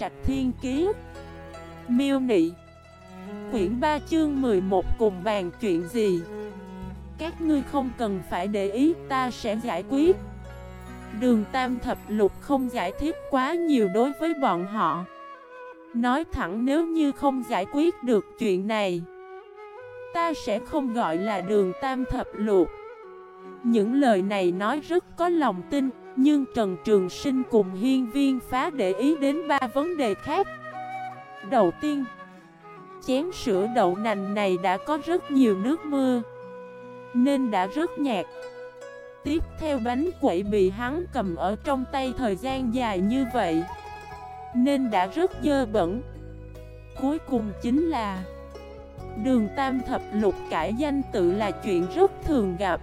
Trạch Thiên Kiế Miêu Nị, Quyển 3 chương 11 cùng bàn chuyện gì? Các ngươi không cần phải để ý, ta sẽ giải quyết. Đường Tam Thập Lục không giải thích quá nhiều đối với bọn họ. Nói thẳng nếu như không giải quyết được chuyện này, Ta sẽ không gọi là đường Tam Thập Lục. Những lời này nói rất có lòng tin. Nhưng Trần Trường Sinh cùng hiên viên phá để ý đến ba vấn đề khác. Đầu tiên, Chén sữa đậu nành này đã có rất nhiều nước mưa Nên đã rất nhạt. Tiếp theo bánh quẩy bị hắn cầm ở trong tay thời gian dài như vậy, Nên đã rất dơ bẩn. Cuối cùng chính là Đường Tam Thập Lục cải danh tự là chuyện rất thường gặp.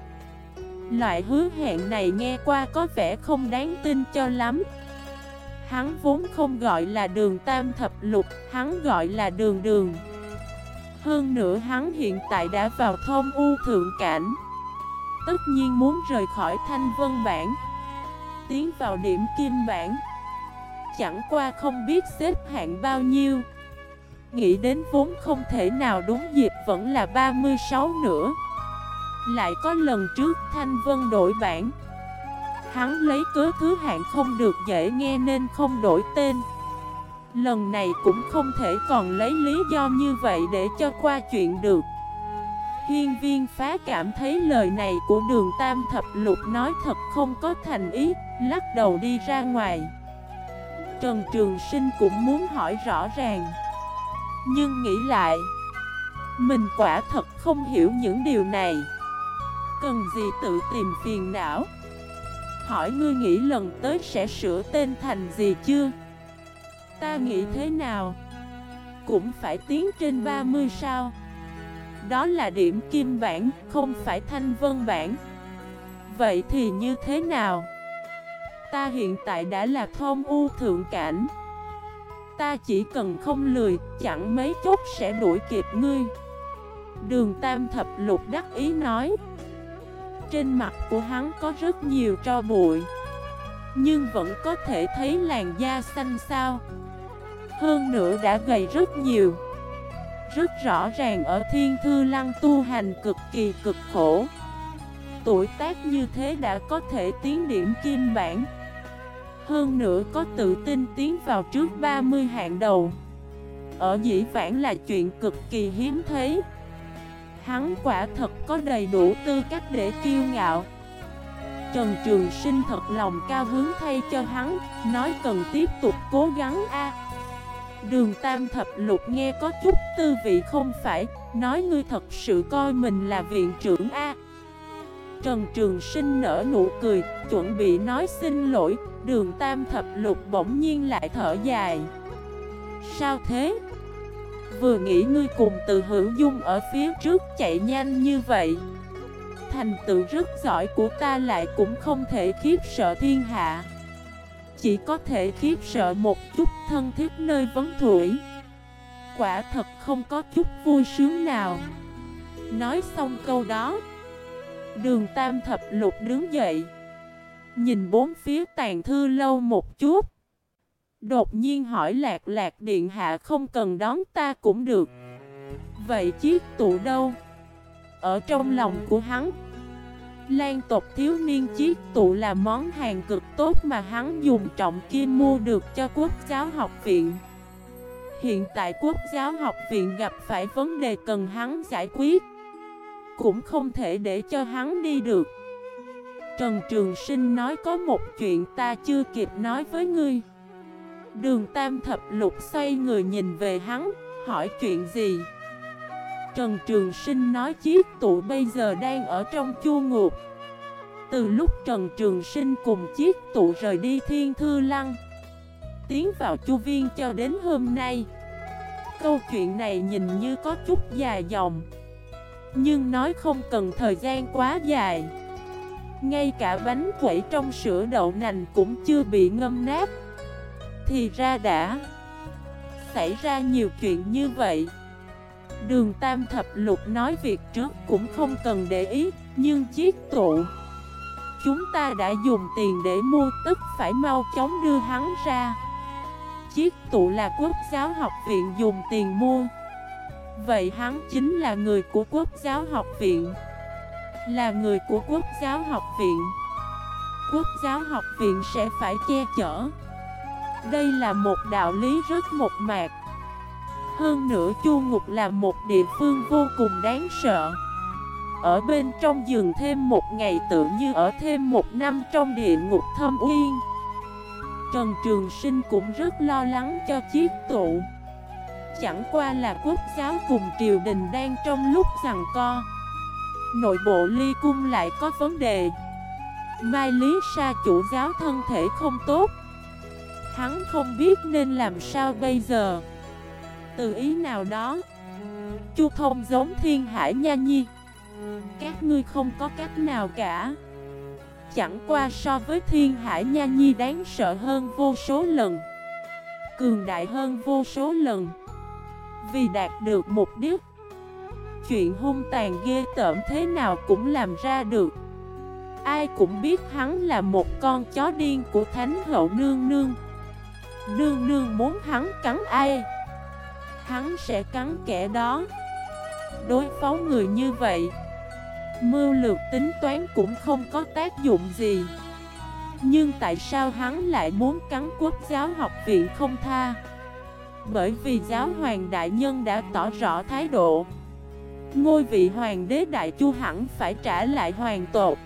Loại hứa hẹn này nghe qua có vẻ không đáng tin cho lắm. Hắn vốn không gọi là đường Tam Thập Lục, hắn gọi là đường đường. Hơn nữa hắn hiện tại đã vào thôn U Thượng Cảnh. Tất nhiên muốn rời khỏi Thanh Vân Bản Tiến vào điểm kim bản Chẳng qua không biết xếp hạng bao nhiêu. Nghĩ đến vốn không thể nào đúng dịp vẫn là 36 nữa. Lại có lần trước Thanh Vân đổi bản. Hắn lấy cớ thứ hạng không được dễ nghe nên không đổi tên. Lần này cũng không thể còn lấy lý do như vậy để cho qua chuyện được. Hiên viên phá cảm thấy lời này của đường Tam Thập Lục nói thật không có thành ý, Lắc đầu đi ra ngoài. Trần Trường Sinh cũng muốn hỏi rõ ràng. Nhưng nghĩ lại, Mình quả thật không hiểu những điều này. Cần gì tự tìm phiền não Hỏi ngươi nghĩ lần tới sẽ sửa tên thành gì chưa? Ta nghĩ thế nào? Cũng phải tiến trên 30 sao? Đó là điểm kim bản, không phải thanh vân bản Vậy thì như thế nào? Ta hiện tại đã là thông u thượng cảnh Ta chỉ cần không lười, chẳng mấy chốc sẽ đuổi kịp ngươi Đường Tam Thập Lục đắc ý nói trên mặt của hắn có rất nhiều tro bụi, Nhưng vẫn có thể thấy làn da xanh xao. Hơn nữa đã gầy rất nhiều. Rất rõ ràng ở thiên thư lăng tu hành cực kỳ cực khổ. Tuổi tác như thế đã có thể tiến điểm kim bản. Hơn nữa có tự tin tiến vào trước 30 hạng đầu. Ở dĩ vãng là chuyện cực kỳ hiếm thấy. Hắn quả thật có đầy đủ tư cách để kiêu ngạo. Trần Trường Sinh thật lòng cao hứng thay cho hắn, Nói cần tiếp tục cố gắng a. Đường Tam Thập Lục nghe có chút tư vị không phải, Nói ngươi thật sự coi mình là viện trưởng A. Trần Trường Sinh nở nụ cười, Chuẩn bị nói xin lỗi, Đường Tam Thập Lục bỗng nhiên lại thở dài. Sao thế? Vừa nghĩ ngươi cùng từ hữu dung ở phía trước chạy nhanh như vậy. Thành tựu rất giỏi của ta lại cũng không thể khiếp sợ thiên hạ. Chỉ có thể khiếp sợ một chút thân thiết nơi vấn thủy Quả thật không có chút vui sướng nào. Nói xong câu đó, Đường Tam Thập Lục đứng dậy, Nhìn bốn phía tàn thư lâu một chút. Đột nhiên hỏi lạc lạc điện hạ không cần đón ta cũng được. Vậy chiếc tụ đâu? Ở trong lòng của hắn. Lan tộc thiếu niên chiếc tụ là món hàng cực tốt mà hắn dùng trọng kim mua được cho quốc giáo học viện. Hiện tại quốc giáo học viện gặp phải vấn đề cần hắn giải quyết. Cũng không thể để cho hắn đi được. Trần Trường Sinh nói có một chuyện ta chưa kịp nói với ngươi. Đường Tam Thập Lục xoay người nhìn về hắn, hỏi chuyện gì? Trần Trường Sinh nói chiếc tụ bây giờ đang ở trong chua ngục. Từ lúc Trần Trường Sinh cùng chiếc tụ rời đi Thiên Thư Lăng Tiến vào chu viên cho đến hôm nay Câu chuyện này nhìn như có chút dài dòng Nhưng nói không cần thời gian quá dài. Ngay cả bánh quẩy trong sữa đậu nành cũng chưa bị ngâm nát. Thì ra đã Xảy ra nhiều chuyện như vậy. Đường Tam Thập Lục nói việc trước cũng không cần để ý, nhưng chiếc tụ Chúng ta đã dùng tiền để mua tức phải mau chóng đưa hắn ra. Chiếc tụ là quốc giáo học viện dùng tiền mua. Vậy hắn chính là người của quốc giáo học viện. Là người của quốc giáo học viện. Quốc giáo học viện sẽ phải che chở. Đây là một đạo lý rất một mạc. Hơn nữa Chu Ngục là một địa phương vô cùng đáng sợ. Ở bên trong giường thêm một ngày tự như ở thêm một năm trong địa ngục thâm uyên. Trần Trường Sinh cũng rất lo lắng cho chiếc tụ. Chẳng qua là quốc giáo cùng triều đình đang trong lúc rằng co. Nội bộ ly cung lại có vấn đề. Mai Lý Sa chủ giáo thân thể không tốt. Hắn không biết nên làm sao bây giờ. Từ ý nào đó, Chu thông giống thiên hải nha nhi. Các ngươi không có cách nào cả. Chẳng qua so với thiên hải nha nhi đáng sợ hơn vô số lần, Cường đại hơn vô số lần. Vì đạt được mục đích, Chuyện hung tàn ghê tởm thế nào cũng làm ra được. Ai cũng biết hắn là một con chó điên của Thánh Hậu Nương Nương. Nương Nương muốn hắn cắn ai? Hắn sẽ cắn kẻ đó. Đối phó người như vậy, Mưu lược tính toán cũng không có tác dụng gì. Nhưng tại sao hắn lại muốn cắn quốc giáo học viện không tha? Bởi vì giáo hoàng đại nhân đã tỏ rõ thái độ. Ngôi vị hoàng đế đại chu hẳn phải trả lại hoàng tột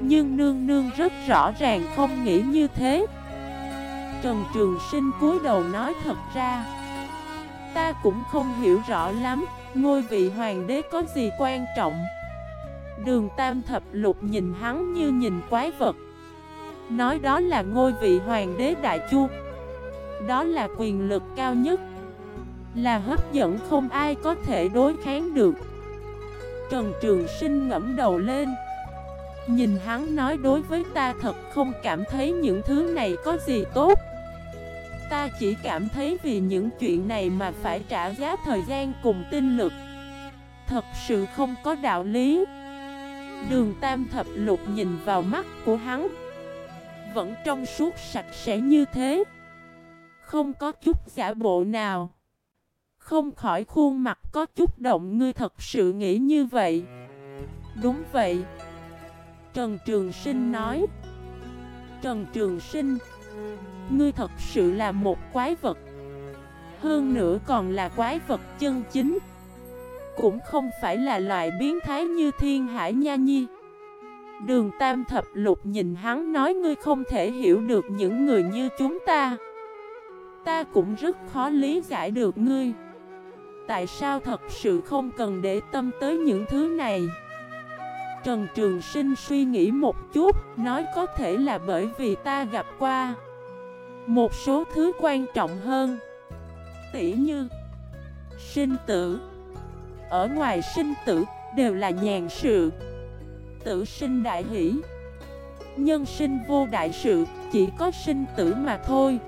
Nhưng nương nương rất rõ ràng không nghĩ như thế. Trần Trường Sinh cúi đầu nói thật ra. Ta cũng không hiểu rõ lắm, Ngôi vị hoàng đế có gì quan trọng. Đường Tam Thập Lục nhìn hắn như nhìn quái vật. Nói đó là ngôi vị hoàng đế Đại Chu. Đó là quyền lực cao nhất. Là hấp dẫn không ai có thể đối kháng được. Trần Trường Sinh ngẫm đầu lên. Nhìn hắn nói đối với ta thật không cảm thấy những thứ này có gì tốt. Ta chỉ cảm thấy vì những chuyện này mà phải trả giá thời gian cùng tinh lực. Thật sự không có đạo lý. Đường tam thập lục nhìn vào mắt của hắn. Vẫn trong suốt sạch sẽ như thế. Không có chút giả bộ nào. Không khỏi khuôn mặt có chút động, ngươi thật sự nghĩ như vậy? Đúng vậy. Trần Trường Sinh nói. Trần Trường Sinh Ngươi thật sự là một quái vật. Hơn nữa còn là quái vật chân chính. Cũng không phải là loại biến thái như thiên hải nha nhi. Đường tam thập lục nhìn hắn nói ngươi không thể hiểu được những người như chúng ta. Ta cũng rất khó lý giải được ngươi. Tại sao thật sự không cần để tâm tới những thứ này? Trần Trường Sinh suy nghĩ một chút Nói có thể là bởi vì ta gặp qua Một số thứ quan trọng hơn. Tỉ như Sinh tử. Ở ngoài sinh tử, đều là nhàn sự. Tử sinh đại hỷ. Nhân sinh vô đại sự, chỉ có sinh tử mà thôi.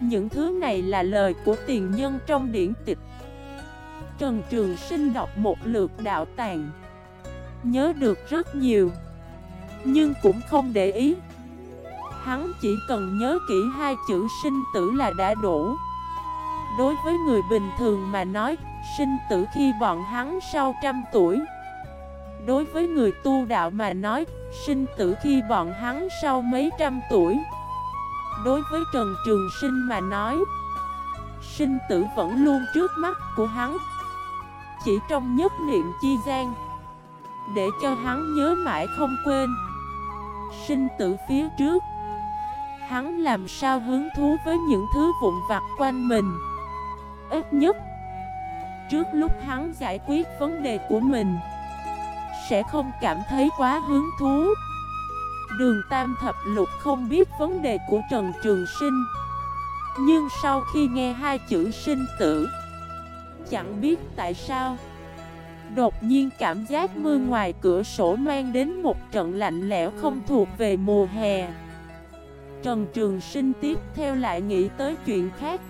Những thứ này là lời của tiền nhân trong điển tịch. Trần Trường Sinh đọc một lượt đạo tàng. Nhớ được rất nhiều. Nhưng cũng không để ý. Hắn chỉ cần nhớ kỹ hai chữ sinh tử là đã đủ. Đối với người bình thường mà nói, Sinh tử khi bọn hắn sau trăm tuổi. Đối với người tu đạo mà nói, Sinh tử khi bọn hắn sau mấy trăm tuổi. Đối với Trần Trường Sinh mà nói, Sinh tử vẫn luôn trước mắt của hắn. Chỉ trong nhất niệm chi gian để cho hắn nhớ mãi không quên. Sinh tử phía trước, Hắn làm sao hứng thú với những thứ vụn vặt quanh mình? Ít nhất, Trước lúc hắn giải quyết vấn đề của mình, Sẽ không cảm thấy quá hứng thú. Đường Tam Thập Lục không biết vấn đề của Trần Trường Sinh, Nhưng sau khi nghe hai chữ sinh tử, Chẳng biết tại sao Đột nhiên cảm giác mưa ngoài cửa sổ mang đến một trận lạnh lẽo không thuộc về mùa hè. Trần Trường Sinh tiếp theo lại nghĩ tới chuyện khác.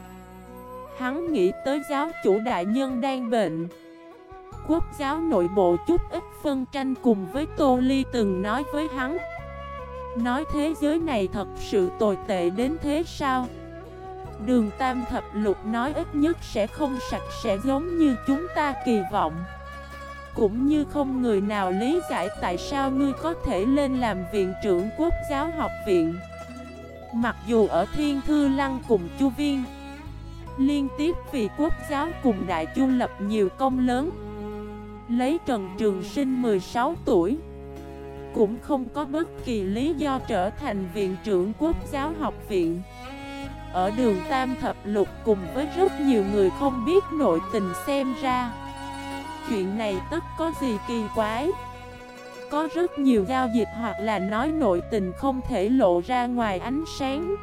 Hắn nghĩ tới giáo chủ đại nhân đang bệnh. Quốc giáo nội bộ chút ít phân tranh cùng với Tô Ly từng nói với hắn. Nói thế giới này thật sự tồi tệ đến thế sao? Đường Tam Thập Lục nói ít nhất sẽ không sạch sẽ giống như chúng ta kỳ vọng. Cũng như không người nào lý giải tại sao ngươi có thể lên làm viện trưởng quốc giáo học viện. Mặc dù ở Thiên Thư Lăng cùng Chu Viên, Liên tiếp vì quốc giáo cùng Đại Chu lập nhiều công lớn, Lấy Trần Trường Sinh 16 tuổi, Cũng không có bất kỳ lý do trở thành viện trưởng quốc giáo học viện. Ở đường Tam Thập Lục cùng với rất nhiều người không biết nội tình xem ra Chuyện này tất có gì kỳ quái. Có rất nhiều giao dịch hoặc là nói nội tình không thể lộ ra ngoài ánh sáng.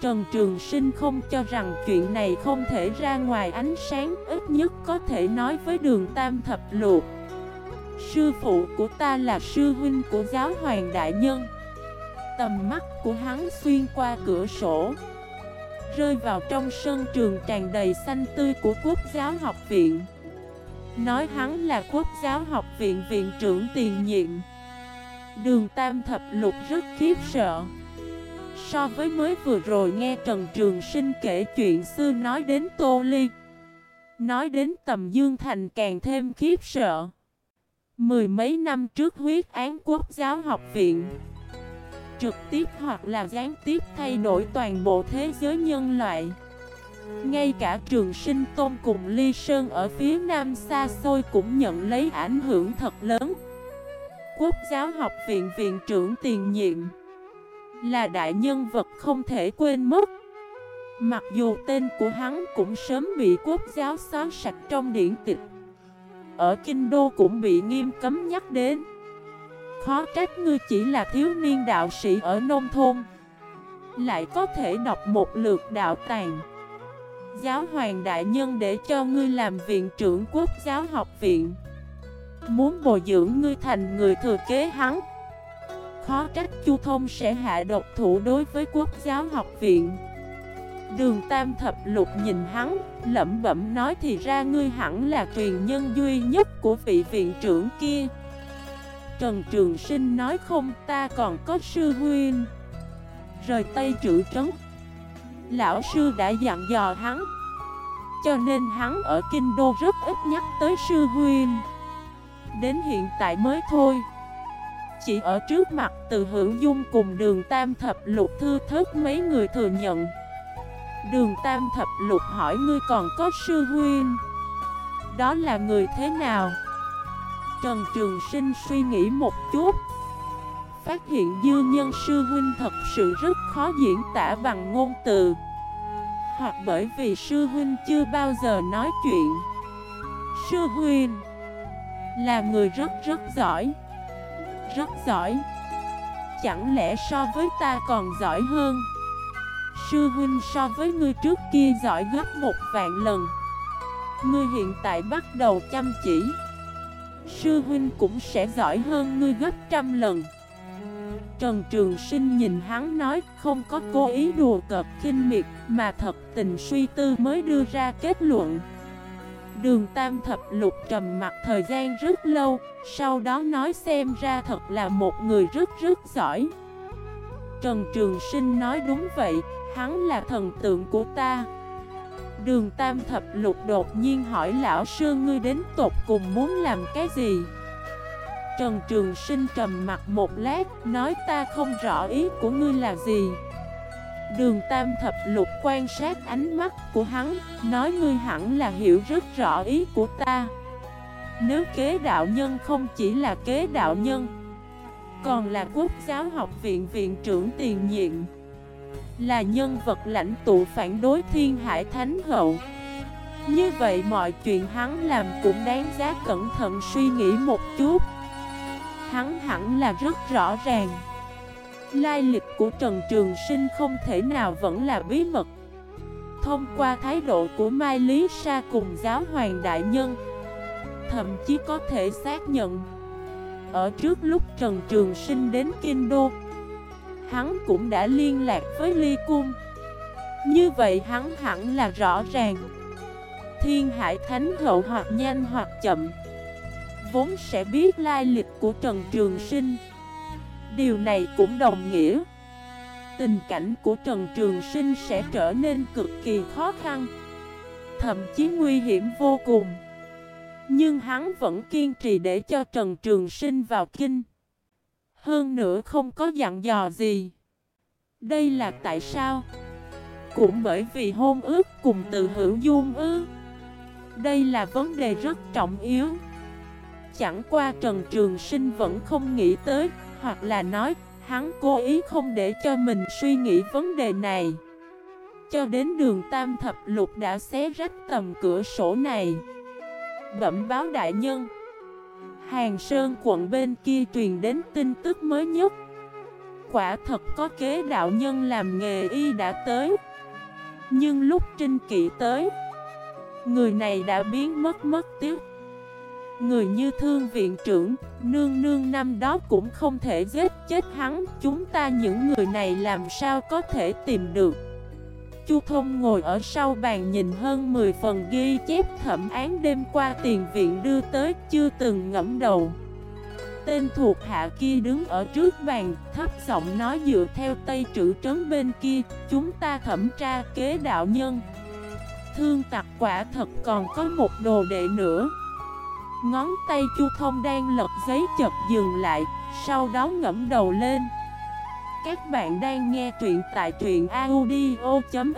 Trần Trường Sinh không cho rằng chuyện này không thể ra ngoài ánh sáng, Ít nhất có thể nói với đường Tam Thập Luộc Sư phụ của ta là sư huynh của giáo hoàng đại nhân. Tầm mắt của hắn xuyên qua cửa sổ, Rơi vào trong sân trường tràn đầy xanh tươi của quốc giáo học viện. Nói hắn là quốc giáo học viện viện trưởng tiền nhiệm. Đường Tam Thập Lục rất khiếp sợ. So với mới vừa rồi nghe Trần Trường Sinh kể chuyện xưa nói đến Tô Ly, Nói đến tầm Dương Thành càng thêm khiếp sợ. Mười mấy năm trước huyết án quốc giáo học viện Trực tiếp hoặc là gián tiếp thay đổi toàn bộ thế giới nhân loại. Ngay cả trường sinh tôn cùng Ly Sơn ở phía nam xa xôi cũng nhận lấy ảnh hưởng thật lớn. Quốc giáo học viện viện trưởng tiền nhiệm là đại nhân vật không thể quên mất. Mặc dù tên của hắn cũng sớm bị quốc giáo xóa sạch trong điển tịch, Ở Kinh Đô cũng bị nghiêm cấm nhắc đến. Khó trách ngươi chỉ là thiếu niên đạo sĩ ở nông thôn, Lại có thể đọc một lượt đạo tàng. Giáo hoàng đại nhân để cho ngươi làm viện trưởng quốc giáo học viện. Muốn bồi dưỡng ngươi thành người thừa kế hắn. Khó trách Chu Thông sẽ hạ độc thủ đối với quốc giáo học viện. Đường Tam Thập Lục nhìn hắn, lẩm bẩm nói thì ra ngươi hẳn là truyền nhân duy nhất của vị viện trưởng kia. Trần Trường Sinh nói không ta còn có sư huynh. Rời Tây trữ trấn Lão sư đã dặn dò hắn. Cho nên hắn ở Kinh Đô rất ít nhắc tới sư huynh. Đến hiện tại mới thôi. Chỉ ở trước mặt từ hữu dung cùng đường tam thập lục thư thớt mấy người thừa nhận. Đường tam thập lục hỏi ngươi còn có sư huynh? Đó là người thế nào? Trần Trường Sinh suy nghĩ một chút. Phát hiện dư nhân sư huynh thật sự rất khó diễn tả bằng ngôn từ. Hoặc bởi vì sư huynh chưa bao giờ nói chuyện. Sư huynh Là người rất rất giỏi. Rất giỏi. Chẳng lẽ so với ta còn giỏi hơn? Sư huynh so với ngươi trước kia giỏi gấp một vạn lần. Ngươi hiện tại bắt đầu chăm chỉ. Sư huynh cũng sẽ giỏi hơn ngươi gấp trăm lần. Trần Trường Sinh nhìn hắn nói không có cố ý đùa cợt kinh miệt Mà thật tình suy tư mới đưa ra kết luận Đường Tam Thập Lục trầm mặt thời gian rất lâu, sau đó nói xem ra thật là một người rất rất giỏi. Trần Trường Sinh nói đúng vậy, hắn là thần tượng của ta. Đường Tam Thập Lục đột nhiên hỏi lão sư ngươi đến tột cùng muốn làm cái gì? Trần Trường Sinh trầm mặt một lát, nói ta không rõ ý của ngươi là gì. Đường Tam Thập Lục quan sát ánh mắt của hắn, nói ngươi hẳn là hiểu rất rõ ý của ta. Nếu kế đạo nhân không chỉ là kế đạo nhân, còn là quốc giáo học viện viện trưởng tiền nhiệm, là nhân vật lãnh tụ phản đối thiên hải thánh hậu. Như vậy mọi chuyện hắn làm cũng đáng giá cẩn thận suy nghĩ một chút. Hắn hẳn là rất rõ ràng. Lai lịch của Trần Trường Sinh không thể nào vẫn là bí mật. Thông qua thái độ của Mai Lý Sa cùng giáo hoàng đại nhân, Thậm chí có thể xác nhận, Ở trước lúc Trần Trường Sinh đến Kinh Đô, Hắn cũng đã liên lạc với Ly Cung. Như vậy hắn hẳn là rõ ràng. Thiên Hải Thánh Hậu hoặc nhanh hoặc chậm. Vốn sẽ biết lai lịch của Trần Trường Sinh. Điều này cũng đồng nghĩa, tình cảnh của Trần Trường Sinh sẽ trở nên cực kỳ khó khăn, Thậm chí nguy hiểm vô cùng. Nhưng hắn vẫn kiên trì để cho Trần Trường Sinh vào kinh. Hơn nữa không có dặn dò gì. Đây là tại sao? Cũng bởi vì hôn ước cùng từ hữu dung ư? Đây là vấn đề rất trọng yếu. Chẳng qua Trần Trường Sinh vẫn không nghĩ tới, Hoặc là nói, Hắn cố ý không để cho mình suy nghĩ vấn đề này. Cho đến đường Tam Thập Lục đã xé rách tầm cửa sổ này. Bẩm báo đại nhân. Hàng Sơn quận bên kia truyền đến tin tức mới nhất. Quả thật có kế đạo nhân làm nghề y đã tới. Nhưng lúc Trinh Kỵ tới, Người này đã biến mất mất tiếc. Người như thương viện trưởng, nương nương năm đó cũng không thể giết chết hắn Chúng ta những người này làm sao có thể tìm được Chu Thông ngồi ở sau bàn nhìn hơn 10 phần ghi chép thẩm án đêm qua tiền viện đưa tới chưa từng ngẫm đầu Tên thuộc hạ kia đứng ở trước bàn, thấp giọng nói dựa theo tây trữ trấn bên kia, chúng ta thẩm tra kế đạo nhân. Thương tặc quả thật còn có một đồ đệ nữa. Ngón tay Chu Thông đang lật giấy chật dừng lại, sau đó ngẫm đầu lên. Các bạn đang nghe truyện tại truyện audio.fif